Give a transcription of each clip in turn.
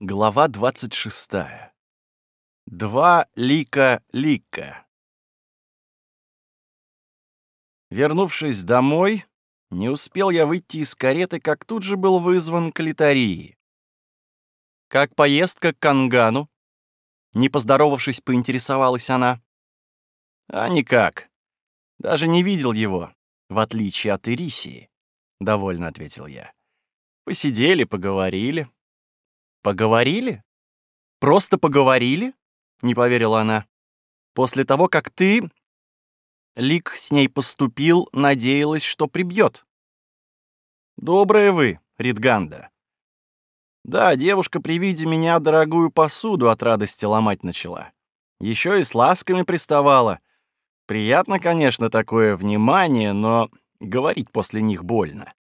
Глава 26. Два лика лика. Вернувшись домой, не успел я выйти из кареты, как тут же был вызван к литарии. «Как поездка к Кангану?» Не поздоровавшись, поинтересовалась она. «А никак. Даже не видел его, в отличие от Ирисии», — довольно ответил я. «Посидели, поговорили». «Поговорили? Просто поговорили?» — не поверила она. «После того, как ты...» Лик с ней поступил, надеялась, что прибьет. «Добрая вы, Ридганда». Да, девушка при виде меня дорогую посуду от радости ломать начала. Еще и с ласками приставала. Приятно, конечно, такое внимание, но говорить после них больно.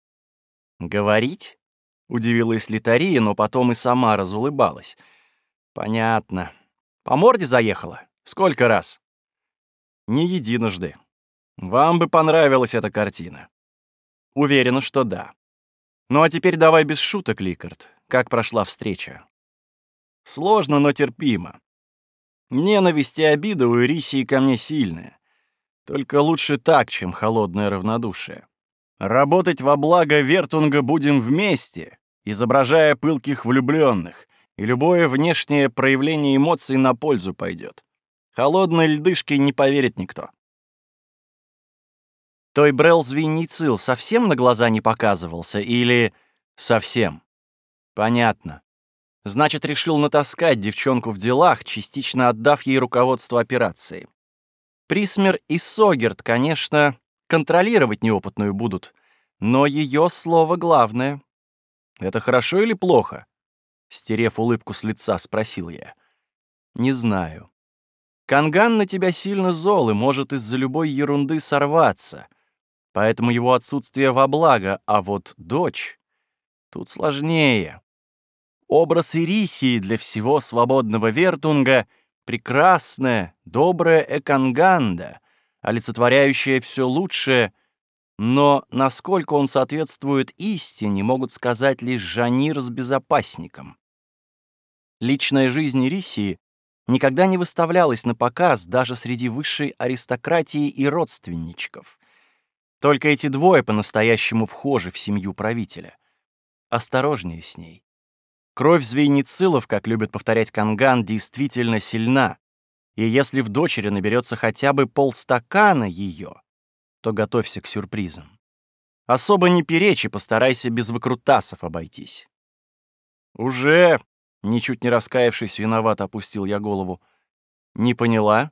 Говорить? Удивилась Литария, но потом и сама разулыбалась. Понятно. По морде заехала? Сколько раз? Не единожды. Вам бы понравилась эта картина. Уверена, что да. Ну а теперь давай без шуток, Ликард. Как прошла встреча? Сложно, но терпимо. Ненависть и обида у Ирисии ко мне сильная. Только лучше так, чем холодное равнодушие. Работать во благо Вертунга будем вместе, изображая пылких влюбленных, и любое внешнее проявление эмоций на пользу пойдет. Холодной льдышке не поверит никто. Той Брел Звеницил совсем на глаза не показывался или совсем? Понятно. Значит, решил натаскать девчонку в делах, частично отдав ей руководство операции. Присмер и Согерт, конечно, контролировать неопытную будут. Но ее слово главное. Это хорошо или плохо? Стерев улыбку с лица, спросил я. Не знаю. Канган на тебя сильно зол и может из-за любой ерунды сорваться. Поэтому его отсутствие во благо, а вот дочь... Тут сложнее. Образ Ирисии для всего свободного Вертунга — прекрасная, добрая Эканганда — олицетворяющее все лучшее, но насколько он соответствует истине, могут сказать лишь Жанир с безопасником. Личная жизнь Рисии никогда не выставлялась на показ даже среди высшей аристократии и родственничков. Только эти двое по-настоящему вхожи в семью правителя. Осторожнее с ней. Кровь звейницилов, как любит повторять Канган, действительно сильна, и если в дочери наберется хотя бы полстакана ее, то готовься к сюрпризам. Особо не перечи, постарайся без выкрутасов обойтись. Уже, ничуть не раскаявшись, виноват опустил я голову. Не поняла?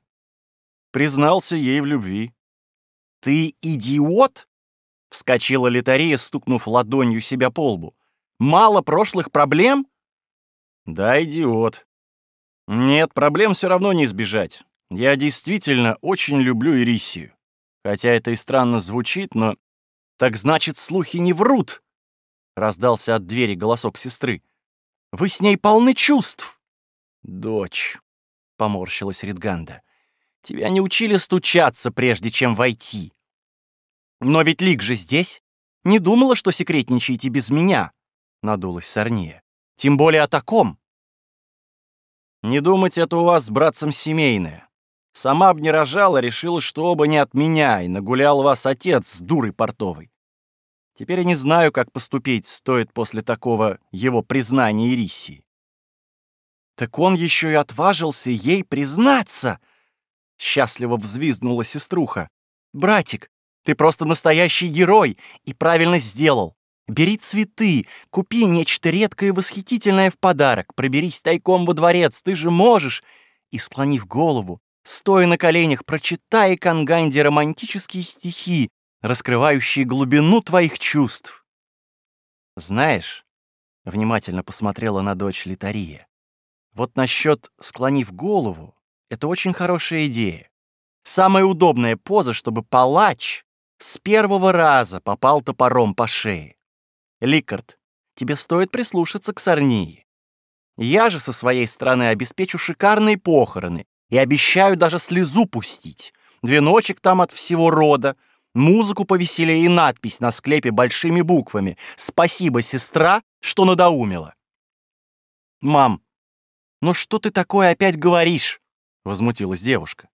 Признался ей в любви. Ты идиот? Вскочила Литария, стукнув ладонью себя по лбу. Мало прошлых проблем? Да, идиот. Нет, проблем все равно не избежать. Я действительно очень люблю Ирисию. Хотя это и странно звучит, но... Так значит, слухи не врут! Раздался от двери голосок сестры. Вы с ней полны чувств. Дочь, поморщилась Ридганда. Тебя не учили стучаться, прежде чем войти. Но ведь Лик же здесь. Не думала, что секретничаете без меня, надулась Сорния. Тем более о таком. Не думать, это у вас с братцем семейное. Сама б не рожала, решила, что оба не от меня, и нагулял вас отец с дурой портовой. Теперь я не знаю, как поступить стоит после такого его признания Ирисии. Так он еще и отважился ей признаться! Счастливо взвизгнула сеструха. «Братик, ты просто настоящий герой и правильно сделал. Бери цветы, купи нечто редкое и восхитительное в подарок, проберись тайком во дворец, ты же можешь!» И, склонив голову, стоя на коленях, прочитай Канганде романтические стихи, раскрывающие глубину твоих чувств. «Знаешь», — внимательно посмотрела на дочь Литария, «вот насчет склонив голову, это очень хорошая идея. Самая удобная поза, чтобы палач с первого раза попал топором по шее. Ликард, тебе стоит прислушаться к Сорнии. Я же со своей стороны обеспечу шикарные похороны и обещаю даже слезу пустить. Веночек там от всего рода, музыку повеселее и надпись на склепе большими буквами «Спасибо, сестра, что надоумила». «Мам, ну что ты такое опять говоришь?» — возмутилась девушка.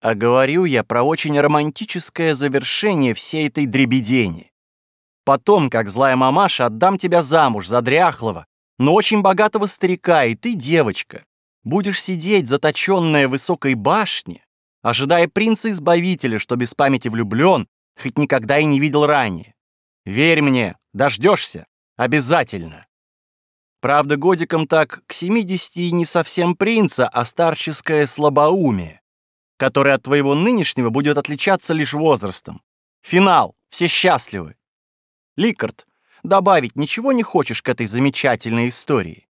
«А говорю я про очень романтическое завершение всей этой дребедени. Потом, как злая мамаша, отдам тебя замуж за дряхлого, но очень богатого старика, и ты, девочка, будешь сидеть заточенная в высокой башне, ожидая принца-избавителя, что без памяти влюблен, хоть никогда и не видел ранее. Верь мне, дождешься, обязательно. Правда, годиком так к 70 не совсем принца, а старческое слабоумие, которое от твоего нынешнего будет отличаться лишь возрастом. Финал, все счастливы. Ликард, добавить ничего не хочешь к этой замечательной истории?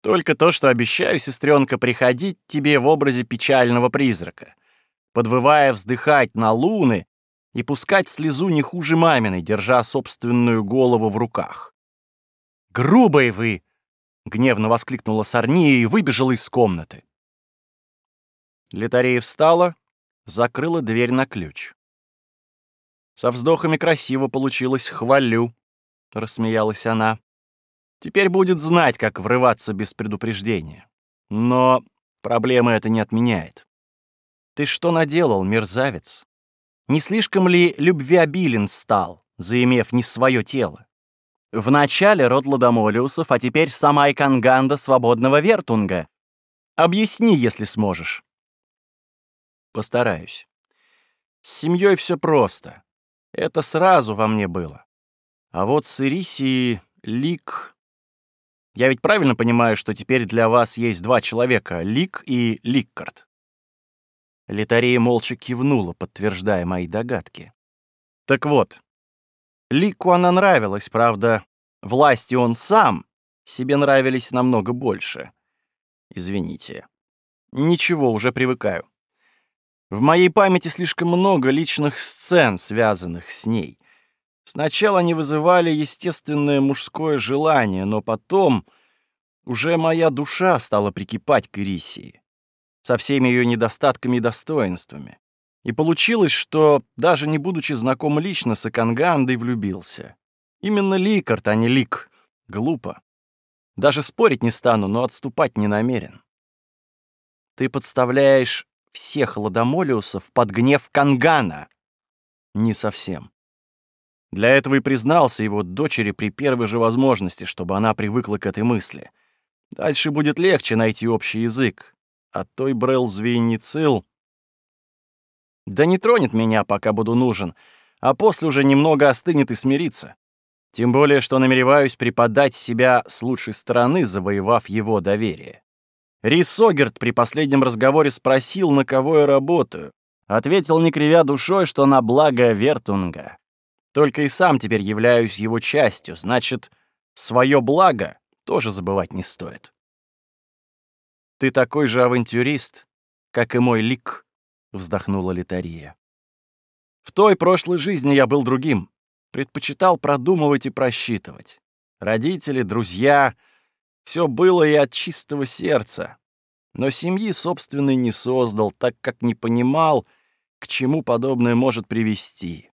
Только то, что обещаю, сестренка, приходить тебе в образе печального призрака, подвывая вздыхать на луны и пускать слезу не хуже маминой, держа собственную голову в руках. «Грубые вы!» — гневно воскликнула Сарния и выбежала из комнаты. Летарея встала, закрыла дверь на ключ. Со вздохами красиво получилось «хвалю», — рассмеялась она. Теперь будет знать, как врываться без предупреждения. Но проблемы это не отменяет. Ты что наделал, мерзавец? Не слишком ли любвеобилен стал, заимев не свое тело? Вначале род Ладомолиусов, а теперь сама Иканганда свободного Вертунга. Объясни, если сможешь. Постараюсь. С семьей все просто. Это сразу во мне было. А вот с Ирисией Лик... Я ведь правильно понимаю, что теперь для вас есть два человека — Лик и Ликкард?» Литария молча кивнула, подтверждая мои догадки. «Так вот, Лику она нравилась, правда, власти он сам себе нравились намного больше. Извините. Ничего, уже привыкаю. В моей памяти слишком много личных сцен, связанных с ней. Сначала они вызывали естественное мужское желание, но потом уже моя душа стала прикипать к Ирисии со всеми ее недостатками и достоинствами. И получилось, что, даже не будучи знаком лично с Акангандой, влюбился. Именно Ликард, а не Лик. Глупо. Даже спорить не стану, но отступать не намерен. Ты подставляешь всех ладомолиусов под гнев Кангана. Не совсем. Для этого и признался его дочери при первой же возможности, чтобы она привыкла к этой мысли. Дальше будет легче найти общий язык. А той Брел Звейницил... Да не тронет меня, пока буду нужен, а после уже немного остынет и смирится. Тем более, что намереваюсь преподать себя с лучшей стороны, завоевав его доверие. Рис Согерт при последнем разговоре спросил, на кого я работаю. Ответил, не кривя душой, что на благо Вертунга. Только и сам теперь являюсь его частью, значит, свое благо тоже забывать не стоит. «Ты такой же авантюрист, как и мой лик», — вздохнула Литария. «В той прошлой жизни я был другим, предпочитал продумывать и просчитывать. Родители, друзья все было и от чистого сердца. Но семьи собственной не создал, так как не понимал, к чему подобное может привести.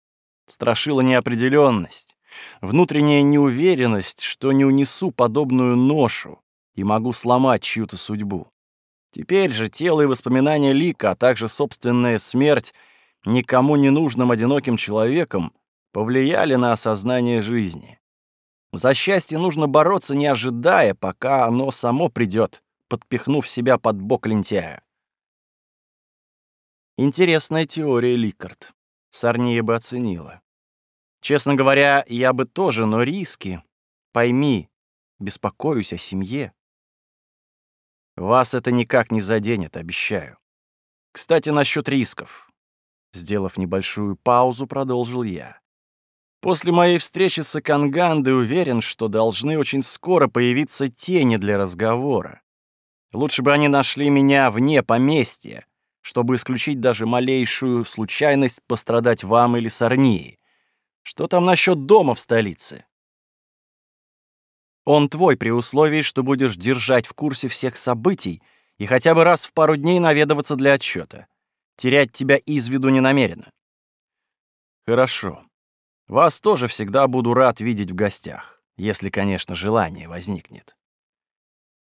Страшила неопределенность, внутренняя неуверенность, что не унесу подобную ношу и могу сломать чью-то судьбу. Теперь же тело и воспоминания Лика, а также собственная смерть никому не нужным одиноким человеком повлияли на осознание жизни. За счастье нужно бороться, не ожидая, пока оно само придет, подпихнув себя под бок лентяя. Интересная теория, Ликард. Сарния бы оценила. Честно говоря, я бы тоже, но риски. Пойми, беспокоюсь о семье. Вас это никак не заденет, обещаю. Кстати, насчет рисков. Сделав небольшую паузу, продолжил я. После моей встречи с Акангандой уверен, что должны очень скоро появиться тени для разговора. Лучше бы они нашли меня вне поместья, чтобы исключить даже малейшую случайность пострадать вам или Сорнии. Что там насчет дома в столице? Он твой при условии, что будешь держать в курсе всех событий и хотя бы раз в пару дней наведываться для отчета. Терять тебя из виду не намерено. Хорошо. Вас тоже всегда буду рад видеть в гостях, если, конечно, желание возникнет.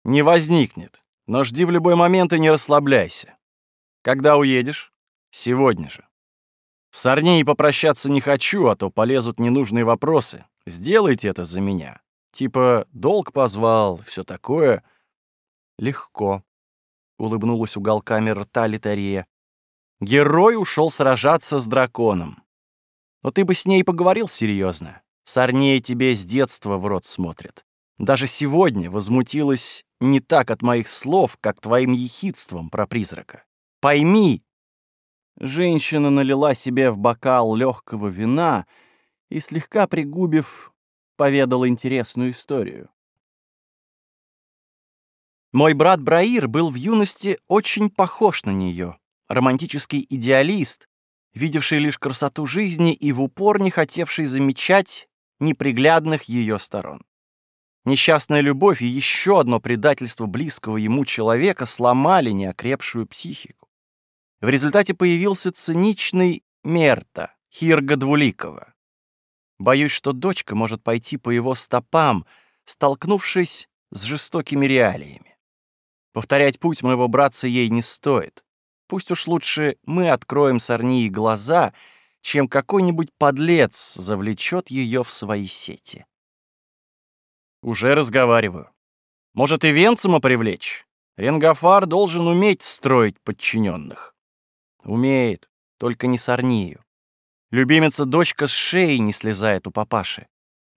Не возникнет, но жди в любой момент и не расслабляйся. Когда уедешь? Сегодня же. С Арнеей попрощаться не хочу, а то полезут ненужные вопросы. Сделайте это за меня. Типа, долг позвал, все такое. Легко. Улыбнулась уголками рта Литария. Герой ушел сражаться с драконом. Но ты бы с ней поговорил серьезно. Сорнее тебе с детства в рот смотрит. Даже сегодня возмутилась не так от моих слов, как твоим ехидством про призрака. Пойми!» Женщина налила себе в бокал легкого вина и, слегка пригубив, поведала интересную историю. Мой брат Браир был в юности очень похож на нее, романтический идеалист, видевший лишь красоту жизни и в упор не хотевший замечать неприглядных ее сторон. Несчастная любовь и еще одно предательство близкого ему человека сломали неокрепшую психику. В результате появился циничный Мерта, Хирга Двуликова. Боюсь, что дочка может пойти по его стопам, столкнувшись с жестокими реалиями. Повторять путь моего братца ей не стоит. Пусть уж лучше мы откроем Сорнии глаза, чем какой-нибудь подлец завлечет ее в свои сети. Уже разговариваю. Может, и Венцима привлечь? Ренгафар должен уметь строить подчиненных. Умеет, только не Сорнию. Любимица-дочка с шеи не слезает у папаши.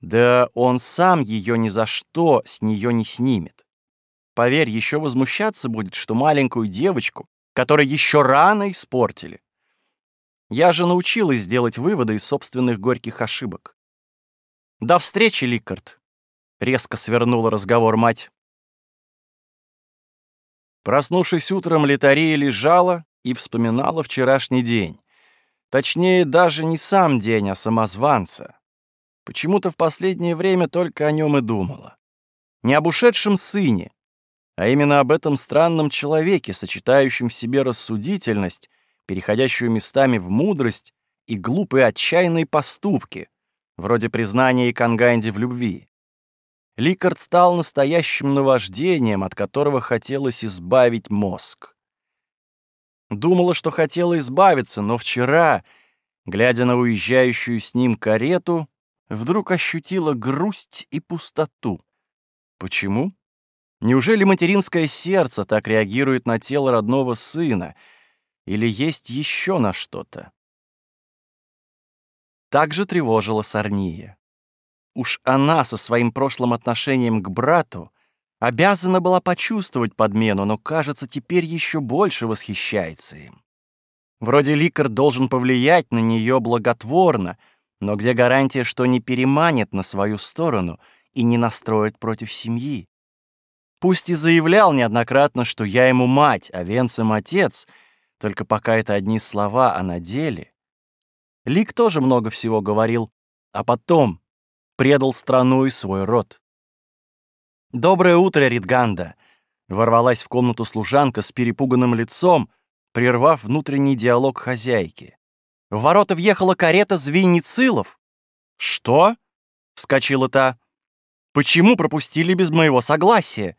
Да он сам ее ни за что с нее не снимет. Поверь, еще возмущаться будет, что маленькую девочку которые еще рано испортили. Я же научилась делать выводы из собственных горьких ошибок. «До встречи, Ликард!» — резко свернула разговор мать. Проснувшись утром, Литария лежала и вспоминала вчерашний день. Точнее, даже не сам день, а самозванца. Почему-то в последнее время только о нем и думала. Не об ушедшем сыне, а именно об этом странном человеке, сочетающем в себе рассудительность, переходящую местами в мудрость и глупые отчаянные поступки, вроде признания Иканганди в любви. Ликард стал настоящим наваждением, от которого хотелось избавить мозг. Думала, что хотела избавиться, но вчера, глядя на уезжающую с ним карету, вдруг ощутила грусть и пустоту. Почему? Неужели материнское сердце так реагирует на тело родного сына? Или есть еще на что-то? Также тревожила Сарния. Уж она со своим прошлым отношением к брату обязана была почувствовать подмену, но, кажется, теперь еще больше восхищается им. Вроде Ликар должен повлиять на нее благотворно, но где гарантия, что не переманит на свою сторону и не настроит против семьи? Пусть и заявлял неоднократно, что я ему мать, а Венцем отец, только пока это одни слова, а на деле... Лик тоже много всего говорил, а потом предал страну и свой род. «Доброе утро, Ридганда!» — ворвалась в комнату служанка с перепуганным лицом, прервав внутренний диалог хозяйки. В ворота въехала карета Звеницилов. «Что?» — вскочила та. «Почему пропустили без моего согласия?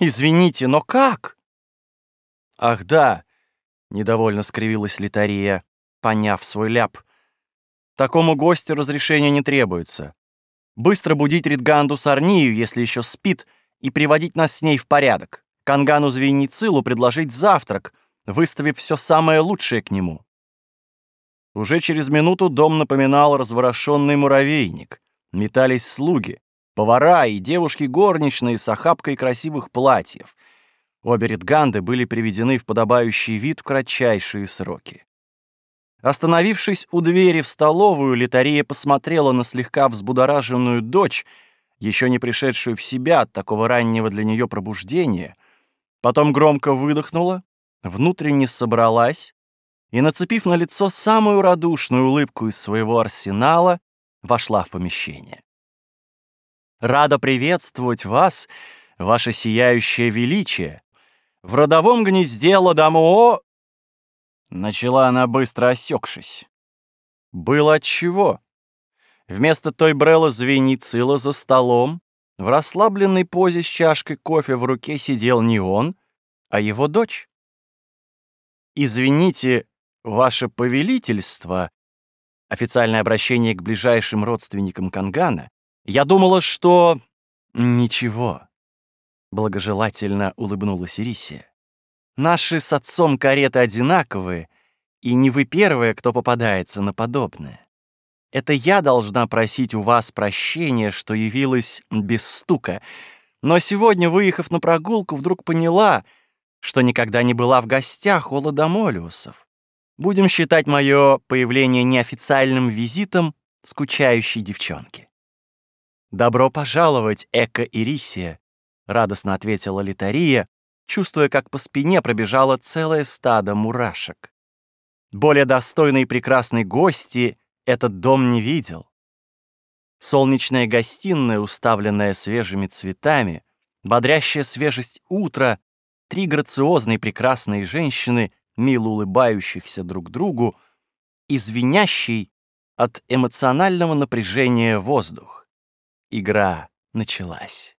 Извините, но как? Ах да, недовольно скривилась Литария, поняв свой ляп. Такому гостю разрешения не требуется. Быстро будить Ридганду Сарнию, если еще спит, и приводить нас с ней в порядок. Кангану Звеницилу предложить завтрак, выставив все самое лучшее к нему. Уже через минуту дом напоминал разворошенный муравейник. Метались слуги повара и девушки горничные с охапкой красивых платьев. Обе редганды были приведены в подобающий вид в кратчайшие сроки. Остановившись у двери в столовую, Литария посмотрела на слегка взбудораженную дочь, еще не пришедшую в себя от такого раннего для нее пробуждения, потом громко выдохнула, внутренне собралась и, нацепив на лицо самую радушную улыбку из своего арсенала, вошла в помещение. Рада приветствовать вас, ваше сияющее величие. В родовом гнезде Ладамо...» Начала она, быстро осекшись. Было отчего. Вместо той Брелла Звеницила за столом В расслабленной позе с чашкой кофе в руке сидел не он, а его дочь. «Извините, ваше повелительство», официальное обращение к ближайшим родственникам Кангана, я думала, что... Ничего. Благожелательно улыбнулась Ирисия. Наши с отцом кареты одинаковые, и не вы первая, кто попадается на подобное. Это я должна просить у вас прощения, что явилась без стука. Но сегодня, выехав на прогулку, вдруг поняла, что никогда не была в гостях у Ладомолиусов. Будем считать мое появление неофициальным визитом скучающей девчонки. «Добро пожаловать, Эко Ирисия», — радостно ответила Литария, чувствуя, как по спине пробежало целое стадо мурашек. Более достойной и прекрасной гости этот дом не видел. Солнечная гостиная, уставленная свежими цветами, бодрящая свежесть утра, три грациозные прекрасные женщины, мило улыбающихся друг другу, извинящий от эмоционального напряжения воздух. Игра началась.